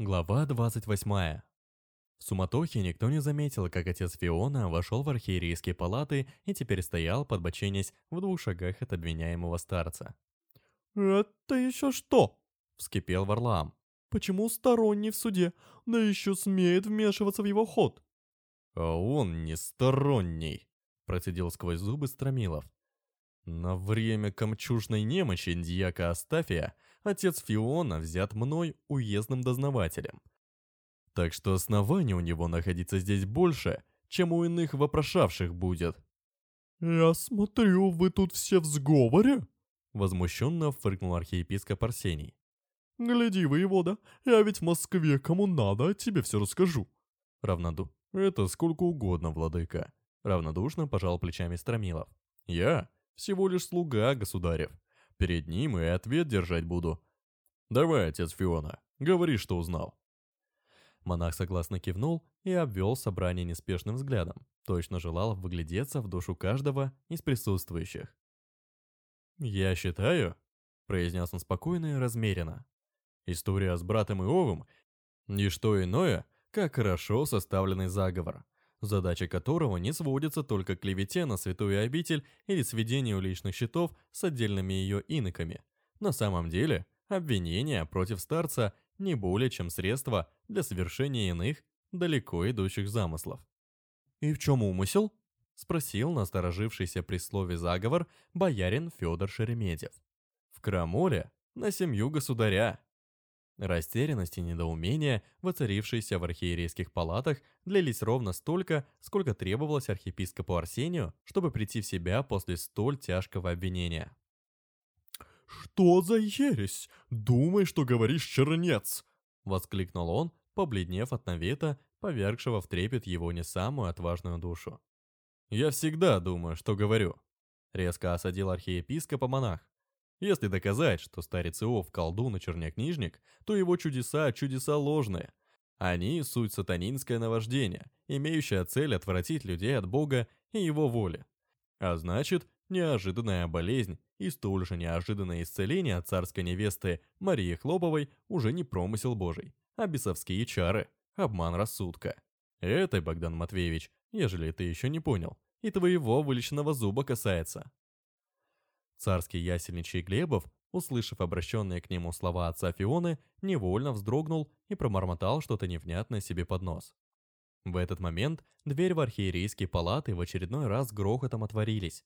Глава 28. В суматохе никто не заметил, как отец Фиона вошел в архиерейские палаты и теперь стоял, подбоченясь, в двух шагах от обвиняемого старца. «Это еще что?» — вскипел Варлам. «Почему сторонний в суде, да еще смеет вмешиваться в его ход?» «А он не сторонний», — процедил сквозь зубы Стромилов. На время камчужной немощи дьяка Астафия отец Фиона взят мной уездным дознавателем. Так что оснований у него находиться здесь больше, чем у иных вопрошавших будет. «Я смотрю, вы тут все в сговоре?» Возмущенно фыркнул архиепископ Арсений. «Гляди, воевода, я ведь в Москве кому надо, тебе все расскажу». Равноду. «Это сколько угодно, владыка». Равнодушно пожал плечами Стромилов. «Я всего лишь слуга государев. Перед ним и ответ держать буду. Давай, отец Фиона, говори, что узнал. Монах согласно кивнул и обвел собрание неспешным взглядом, точно желал выглядеться в душу каждого из присутствующих. «Я считаю», — произнес он спокойно и размеренно, «история с братом Иовым — не что иное, как хорошо составленный заговор — задача которого не сводится только к клевете на святую обитель или сведению личных счетов с отдельными ее иноками. На самом деле, обвинения против старца не более чем средство для совершения иных, далеко идущих замыслов. «И в чем умысел?» – спросил насторожившийся при слове «заговор» боярин Федор Шереметьев. «В крамоле на семью государя», Растерянность и недоумение, воцарившиеся в архиерейских палатах, длились ровно столько, сколько требовалось архиепископу Арсению, чтобы прийти в себя после столь тяжкого обвинения. «Что за ересь? Думай, что говоришь, чернец!» — воскликнул он, побледнев от навета, повергшего в трепет его не самую отважную душу. «Я всегда думаю, что говорю», — резко осадил архиепископа монах. Если доказать, что старец Иов колдун и чернякнижник, то его чудеса – чудеса ложные. Они – суть сатанинское наваждение, имеющее цель отвратить людей от Бога и его воли. А значит, неожиданная болезнь и столь же неожиданное исцеление от царской невесты Марии Хлоповой уже не промысел Божий, а бесовские чары, обман рассудка. Это, Богдан Матвеевич, ежели ты еще не понял, и твоего вылеченного зуба касается. Царский ясельничий Глебов, услышав обращенные к нему слова отца Фионы, невольно вздрогнул и промормотал что-то невнятное себе под нос. В этот момент дверь в архиерейские палаты в очередной раз грохотом отворились.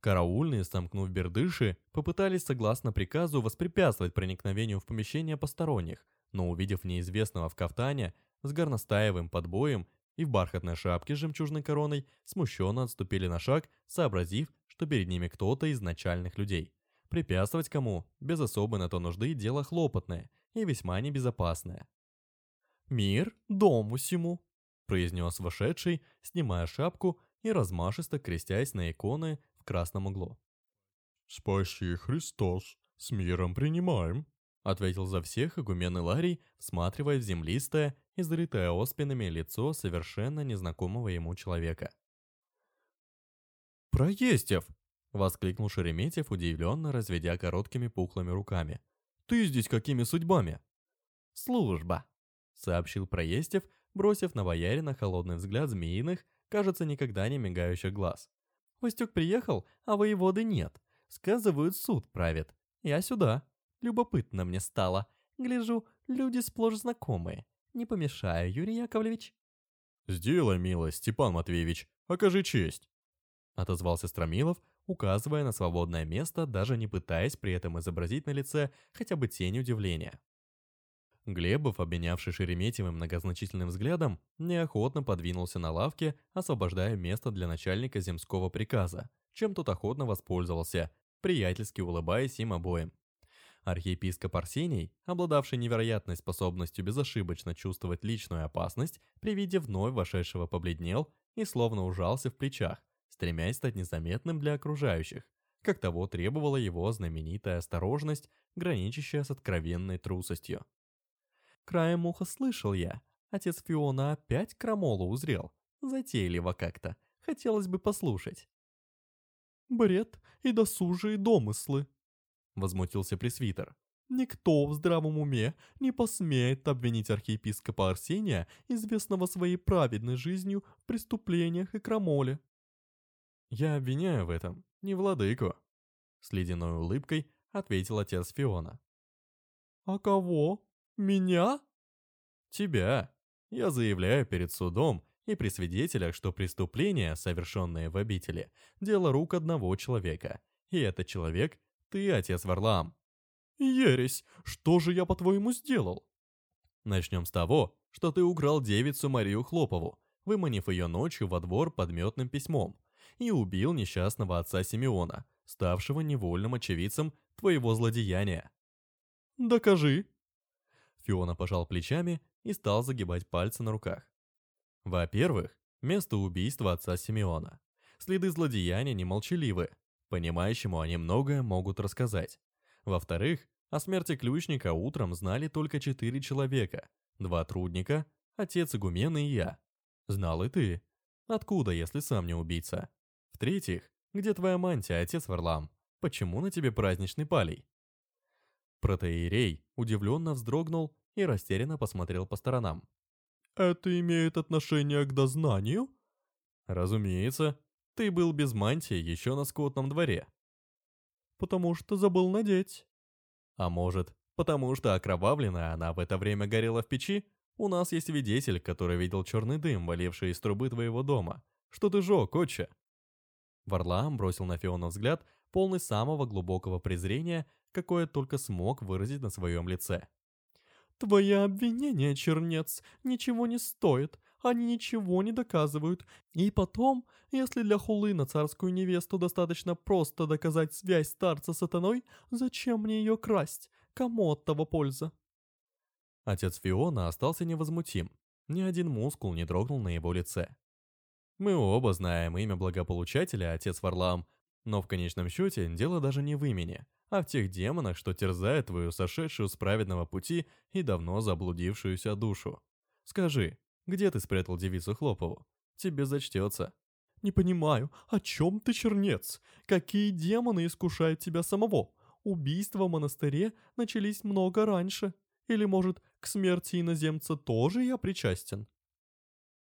Караульные, сомкнув бердыши, попытались согласно приказу воспрепятствовать проникновению в помещение посторонних, но увидев неизвестного в кафтане с горностаевым подбоем и в бархатной шапке с жемчужной короной, смущенно отступили на шаг, сообразив, что перед ними кто-то из начальных людей. Препятствовать кому, без особой на то нужды, дело хлопотное и весьма небезопасное. «Мир дому сему», — произнес вошедший, снимая шапку и размашисто крестясь на иконы в красном углу. «Спаси Христос, с миром принимаем», — ответил за всех игумен Иларий, всматривая в землистое и залитое оспинами лицо совершенно незнакомого ему человека. «Проестев!» — воскликнул Шереметьев, удивленно разведя короткими пухлыми руками. «Ты здесь какими судьбами?» «Служба», — сообщил Проестев, бросив на боярина холодный взгляд змеиных, кажется, никогда не мигающих глаз. «Востюк приехал, а воеводы нет. Сказывают, суд правит. Я сюда. Любопытно мне стало. Гляжу, люди сплошь знакомые. Не помешаю, Юрий Яковлевич». «Сделай милость, Степан Матвеевич, окажи честь». — отозвался Стромилов, указывая на свободное место, даже не пытаясь при этом изобразить на лице хотя бы тень удивления. Глебов, обменявший Шереметьевым многозначительным взглядом, неохотно подвинулся на лавке, освобождая место для начальника земского приказа, чем тот охотно воспользовался, приятельски улыбаясь им обоим. Архиепископ Арсений, обладавший невероятной способностью безошибочно чувствовать личную опасность, при виде вновь вошедшего побледнел и словно ужался в плечах, стремясь стать незаметным для окружающих, как того требовала его знаменитая осторожность, граничащая с откровенной трусостью. Краем уха слышал я, отец Фиона опять крамолу узрел, затейливо как-то, хотелось бы послушать. «Бред и досужие домыслы», — возмутился пресвитер. Никто в здравом уме не посмеет обвинить архиепископа Арсения, известного своей праведной жизнью, в преступлениях и крамоле. Я обвиняю в этом не владыку. С ледяной улыбкой ответил отец Фиона. А кого? Меня? Тебя. Я заявляю перед судом и при свидетелях, что преступление, совершенное в обители, дело рук одного человека. И этот человек — ты, отец Варлам. Ересь, что же я, по-твоему, сделал? Начнем с того, что ты украл девицу Марию Хлопову, выманив ее ночью во двор подметным письмом, и убил несчастного отца Симеона, ставшего невольным очевидцем твоего злодеяния. Докажи. Фиона пожал плечами и стал загибать пальцы на руках. Во-первых, место убийства отца Симеона. Следы злодеяния не молчаливы, понимающему они многое могут рассказать. Во-вторых, о смерти ключника утром знали только четыре человека. Два трудника, отец игумена и я. Знал и ты. Откуда, если сам не убийца? В-третьих, где твоя мантия, отец Варлам? Почему на тебе праздничный палей? Протеерей удивленно вздрогнул и растерянно посмотрел по сторонам. Это имеет отношение к дознанию? Разумеется. Ты был без мантии еще на скотном дворе. Потому что забыл надеть. А может, потому что окровавленная она в это время горела в печи? У нас есть свидетель, который видел черный дым, валивший из трубы твоего дома. Что ты жег, отче?» Варлаам бросил на Фиона взгляд, полный самого глубокого презрения, какое только смог выразить на своем лице. Твои обвинения, чернец, ничего не стоят, они ничего не доказывают. И потом, если для хулы на царскую невесту достаточно просто доказать связь старца с сатаной, зачем мне ее красть? Кому от того польза? Отец Фиона остался невозмутим. Ни один мускул не дрогнул на его лице. Мы оба знаем имя благополучателя, отец Варлам, но в конечном счете дело даже не в имени, а в тех демонах, что терзают твою сошедшую с праведного пути и давно заблудившуюся душу. Скажи, где ты спрятал девицу Хлопову? Тебе зачтется. Не понимаю, о чем ты, чернец? Какие демоны искушают тебя самого? Убийства в монастыре начались много раньше. Или, может, к смерти иноземца тоже я причастен?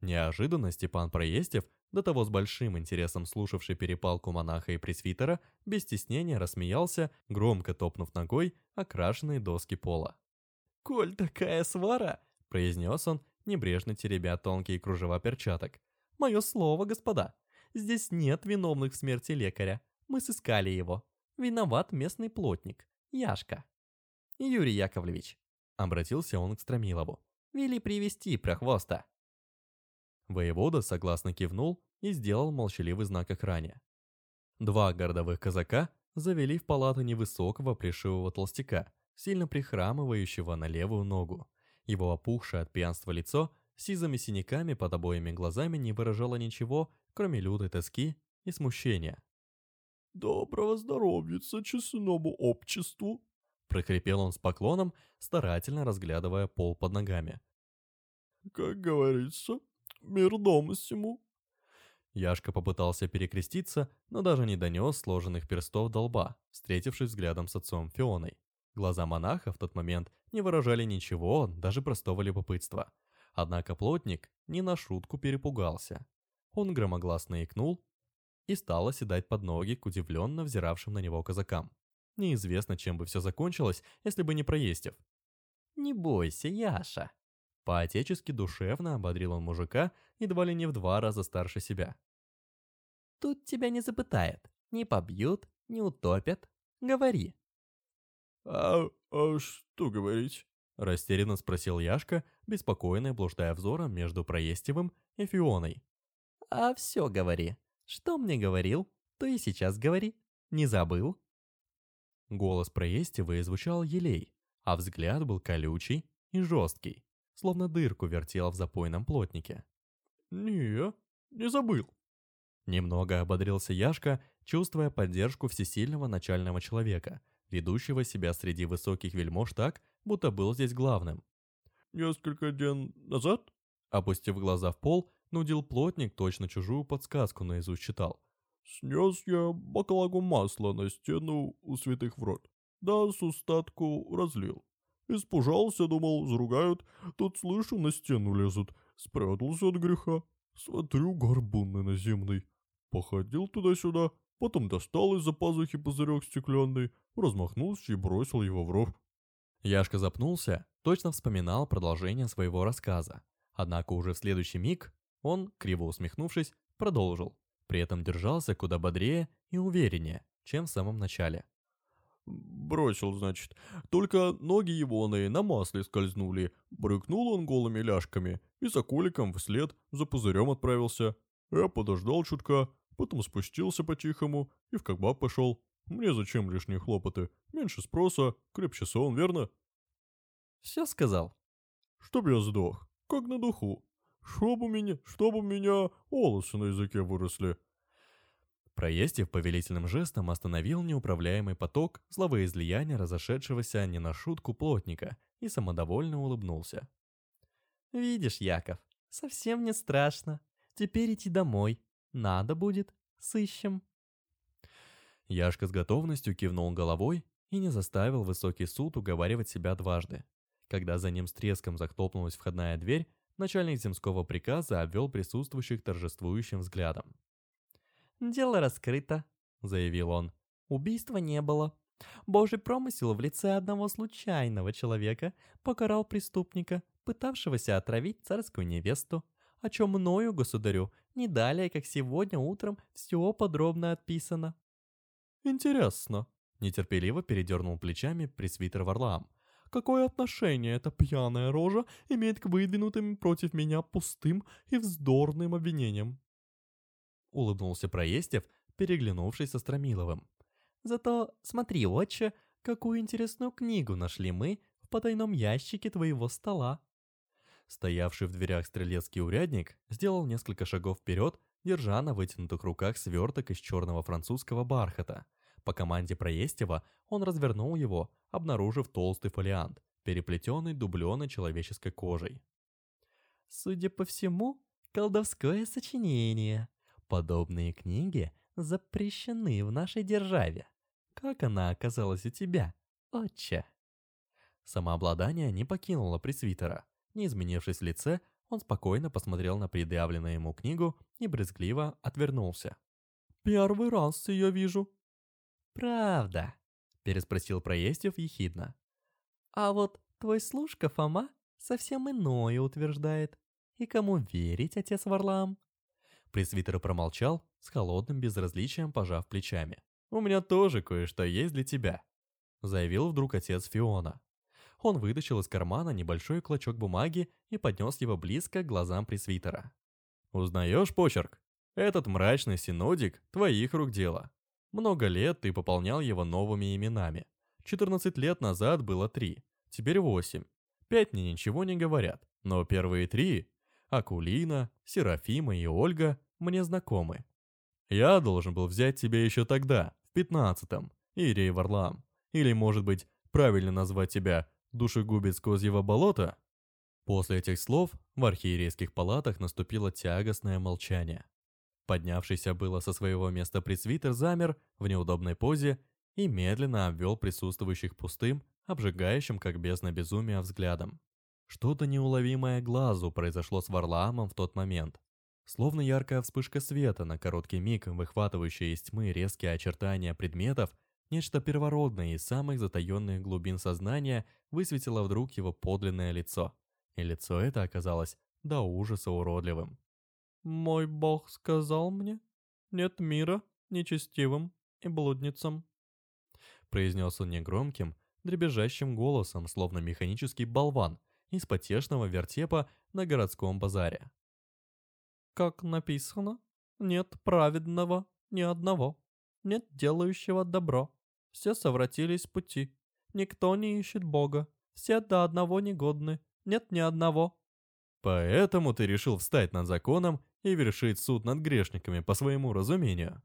Неожиданно Степан Проестев до того с большим интересом слушавший перепалку монаха и пресвитера, без стеснения рассмеялся, громко топнув ногой окрашенные доски пола. «Коль такая свара!» — произнес он, небрежно теребя тонкие кружева перчаток. «Мое слово, господа, здесь нет виновных в смерти лекаря. Мы сыскали его. Виноват местный плотник, Яшка». «Юрий Яковлевич», — обратился он к Стромилову, — «вели привести прохвоста». Воевода согласно кивнул и сделал молчаливый знак охране. Два городовых казака завели в палату невысокого плешивого толстяка, сильно прихрамывающего на левую ногу. Его опухшее от пьянства лицо с сизыми синяками под обоими глазами не выражало ничего, кроме лютой тоски и смущения. «Доброго здоровья честному обществу!» прохрипел он с поклоном, старательно разглядывая пол под ногами. «Как говорится, Мир дому сему». Яшка попытался перекреститься, но даже не донес сложенных перстов до лба, встретившись взглядом с отцом Фионой. Глаза монаха в тот момент не выражали ничего, даже простого любопытства. Однако плотник не на шутку перепугался. Он громогласно икнул и стал оседать под ноги к удивленно взиравшим на него казакам. Неизвестно, чем бы все закончилось, если бы не проестев. «Не бойся, Яша», по-отечески душевно ободрил он мужика, едва ли не в два раза старше себя. «Тут тебя не запытают, не побьют, не утопят. Говори». «А, а что говорить?» Растерянно спросил Яшка, беспокойно блуждая взором между Проестевым и Фионой. «А все говори. Что мне говорил, то и сейчас говори. Не забыл?» Голос Проестева звучал елей, а взгляд был колючий и жесткий словно дырку вертел в запойном плотнике. «Не, не забыл». Немного ободрился Яшка, чувствуя поддержку всесильного начального человека, ведущего себя среди высоких вельмож так, будто был здесь главным. «Несколько дней назад?» Опустив глаза в пол, нудил плотник, точно чужую подсказку наизусть читал. «Снес я бакалагу масла на стену у святых врат. да с устатку разлил. Испужался, думал, заругают, тут слышу, на стену лезут. Спрятался от греха. Смотрю, горбун наземный. Походил туда-сюда, потом достал из-за пазухи пузырек стеклянный, размахнулся и бросил его в ров. Яшка запнулся, точно вспоминал продолжение своего рассказа. Однако уже в следующий миг он, криво усмехнувшись, продолжил. При этом держался куда бодрее и увереннее, чем в самом начале. Бросил, значит. Только ноги его на масле скользнули. Брыкнул он голыми ляжками и за коликом вслед за пузырем отправился. Я подождал чутка, потом спустился по-тихому и в кабак пошел. Мне зачем лишние хлопоты? Меньше спроса, крепче сон, верно? Все сказал. Чтоб я сдох, как на духу. Чтоб у меня, чтоб у меня волосы на языке выросли. Проестив повелительным жестом остановил неуправляемый поток зловоизлияния разошедшегося не на шутку плотника и самодовольно улыбнулся. «Видишь, Яков, совсем не страшно. Теперь идти домой. Надо будет, сыщем». Яшка с готовностью кивнул головой и не заставил высокий суд уговаривать себя дважды. Когда за ним с треском захлопнулась входная дверь, начальник земского приказа обвел присутствующих торжествующим взглядом. «Дело раскрыто», — заявил он. «Убийства не было. Божий промысел в лице одного случайного человека покарал преступника, пытавшегося отравить царскую невесту, о чем мною, государю, не далее, как сегодня утром, все подробно отписано». «Интересно», — нетерпеливо передернул плечами пресвитер Варлаам. «Какое отношение эта пьяная рожа имеет к выдвинутым против меня пустым и вздорным обвинениям?» улыбнулся Проестев, переглянувшись со Стромиловым. «Зато смотри, отче, какую интересную книгу нашли мы в потайном ящике твоего стола». Стоявший в дверях стрелецкий урядник сделал несколько шагов вперед, держа на вытянутых руках сверток из черного французского бархата. По команде Проестева он развернул его, обнаружив толстый фолиант, переплетенный дубленой человеческой кожей. «Судя по всему, колдовское сочинение», Подобные книги запрещены в нашей державе. Как она оказалась у тебя, отче?» Самообладание не покинуло пресвитера. Не изменившись в лице, он спокойно посмотрел на предъявленную ему книгу и брезгливо отвернулся. «Первый раз ее вижу». «Правда?» – переспросил Проестев ехидно. «А вот твой служка Фома совсем иное утверждает. И кому верить, отец Варлам?» Пресвитер промолчал, с холодным безразличием пожав плечами. «У меня тоже кое-что есть для тебя», — заявил вдруг отец Фиона. Он вытащил из кармана небольшой клочок бумаги и поднес его близко к глазам пресвитера. «Узнаешь почерк? Этот мрачный синодик — твоих рук дело. Много лет ты пополнял его новыми именами. 14 лет назад было три, теперь восемь. Пять мне ничего не говорят, но первые три Акулина, Серафима и Ольга мне знакомы. Я должен был взять тебя еще тогда, в пятнадцатом, Ирей Варлам. Или, может быть, правильно назвать тебя душегубец козьего болота? После этих слов в архиерейских палатах наступило тягостное молчание. Поднявшийся было со своего места пресвитер замер в неудобной позе и медленно обвел присутствующих пустым, обжигающим как бездна безумия взглядом. Что-то неуловимое глазу произошло с Варлаамом в тот момент. Словно яркая вспышка света на короткий миг, выхватывающая из тьмы резкие очертания предметов, нечто первородное из самых затаенных глубин сознания высветило вдруг его подлинное лицо. И лицо это оказалось до ужаса уродливым. «Мой бог сказал мне, нет мира нечестивым и блудницам», произнес он негромким, дребезжащим голосом, словно механический болван, из потешного вертепа на городском базаре. «Как написано, нет праведного ни одного, нет делающего добро, все совратились пути, никто не ищет Бога, все до одного негодны, нет ни одного». «Поэтому ты решил встать над законом и вершить суд над грешниками по своему разумению?»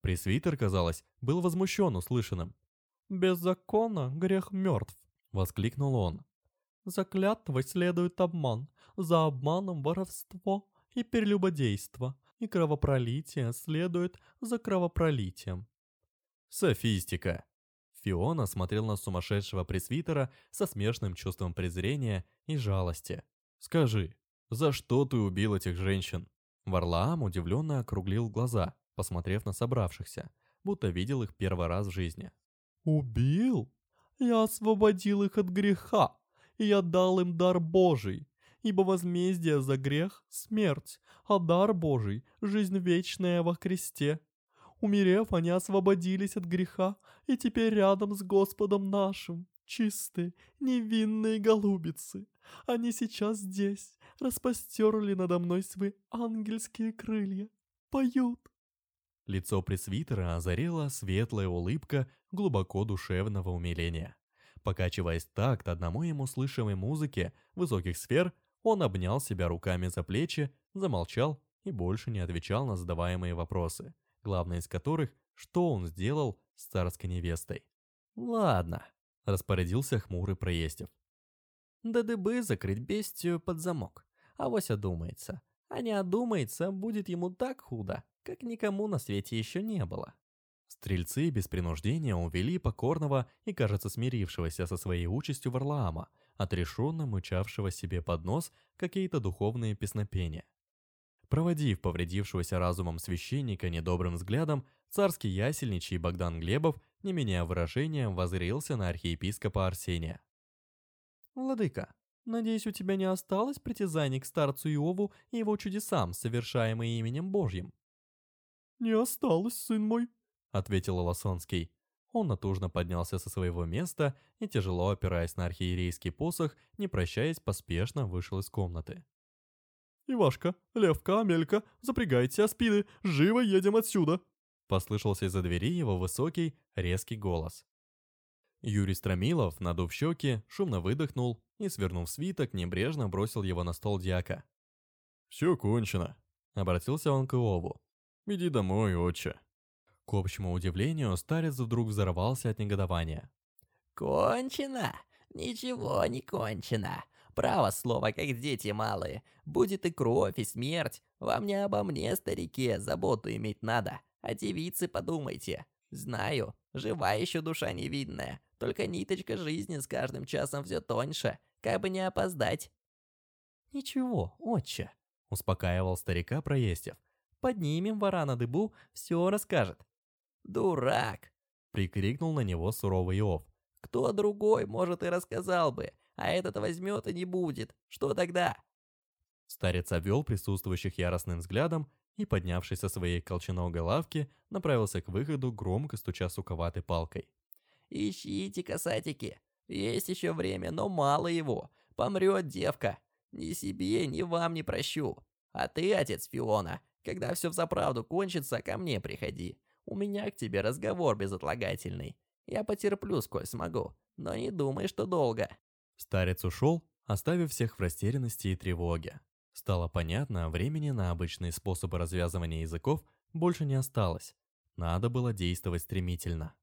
Пресвитер, казалось, был возмущен услышанным. «Без закона грех мертв», — воскликнул он. За клятвой следует обман, за обманом воровство и перелюбодейство, и кровопролитие следует за кровопролитием. Софистика. Фиона смотрел на сумасшедшего пресвитера со смешным чувством презрения и жалости. «Скажи, за что ты убил этих женщин?» Варлаам удивленно округлил глаза, посмотрев на собравшихся, будто видел их первый раз в жизни. «Убил? Я освободил их от греха, и я дал им дар Божий, ибо возмездие за грех — смерть, а дар Божий — жизнь вечная во Христе. Умерев, они освободились от греха и теперь рядом с Господом нашим, чистые, невинные голубицы. Они сейчас здесь, распостерли надо мной свои ангельские крылья, поют. Лицо пресвитера озарила светлая улыбка глубоко душевного умиления. Покачиваясь такт одному ему слышимой музыке высоких сфер, он обнял себя руками за плечи, замолчал и больше не отвечал на задаваемые вопросы главное из которых, что он сделал с царской невестой. «Ладно», — распорядился хмурый проестев. «Да дыбы закрыть бестию под замок, а вось одумается. А не одумается, будет ему так худо, как никому на свете еще не было». Стрельцы без принуждения увели покорного и, кажется, смирившегося со своей участью Варлаама, отрешенно мычавшего себе под нос какие-то духовные песнопения. Проводив повредившегося разумом священника недобрым взглядом, царский ясельничий Богдан Глебов, не меняя выражения, воззрелся на архиепископа Арсения. «Владыка, надеюсь, у тебя не осталось притязаний к старцу Иову и его чудесам, совершаемым именем Божьим?» «Не осталось, сын мой», — ответил Лосонский. Он натужно поднялся со своего места и, тяжело опираясь на архиерейский посох, не прощаясь, поспешно вышел из комнаты. «Ивашка, Левка, Амелька, запрягайте аспиды, живо едем отсюда!» Послышался из-за двери его высокий, резкий голос. Юрий Стромилов, надув щеки, шумно выдохнул и, свернув свиток, небрежно бросил его на стол дьяка. «Все кончено», — обратился он к Иову. «Иди домой, отче». К общему удивлению, старец вдруг взорвался от негодования. «Кончено? Ничего не кончено. Право слово, как дети малые. Будет и кровь, и смерть. Вам не обо мне, старике, заботу иметь надо. О девице подумайте. Знаю, жива еще душа невидная. Только ниточка жизни с каждым часом все тоньше. Как бы не опоздать. «Ничего, отче», — успокаивал старика Проестев. «Поднимем вора на дыбу, все расскажет». «Дурак!» — прикрикнул на него суровый Иов. «Кто другой, может, и рассказал бы а этот возьмет и не будет. Что тогда?» Старец обвел присутствующих яростным взглядом и, поднявшись со своей колченогой лавки, направился к выходу, громко стуча суковатой палкой. «Ищите, касатики. Есть еще время, но мало его. Помрет девка. Ни себе, ни вам не прощу. А ты, отец Фиона, когда все взаправду кончится, ко мне приходи. У меня к тебе разговор безотлагательный. Я потерплю, сколь смогу, но не думай, что долго». Старец ушел, оставив всех в растерянности и тревоге. Стало понятно, времени на обычные способы развязывания языков больше не осталось. Надо было действовать стремительно.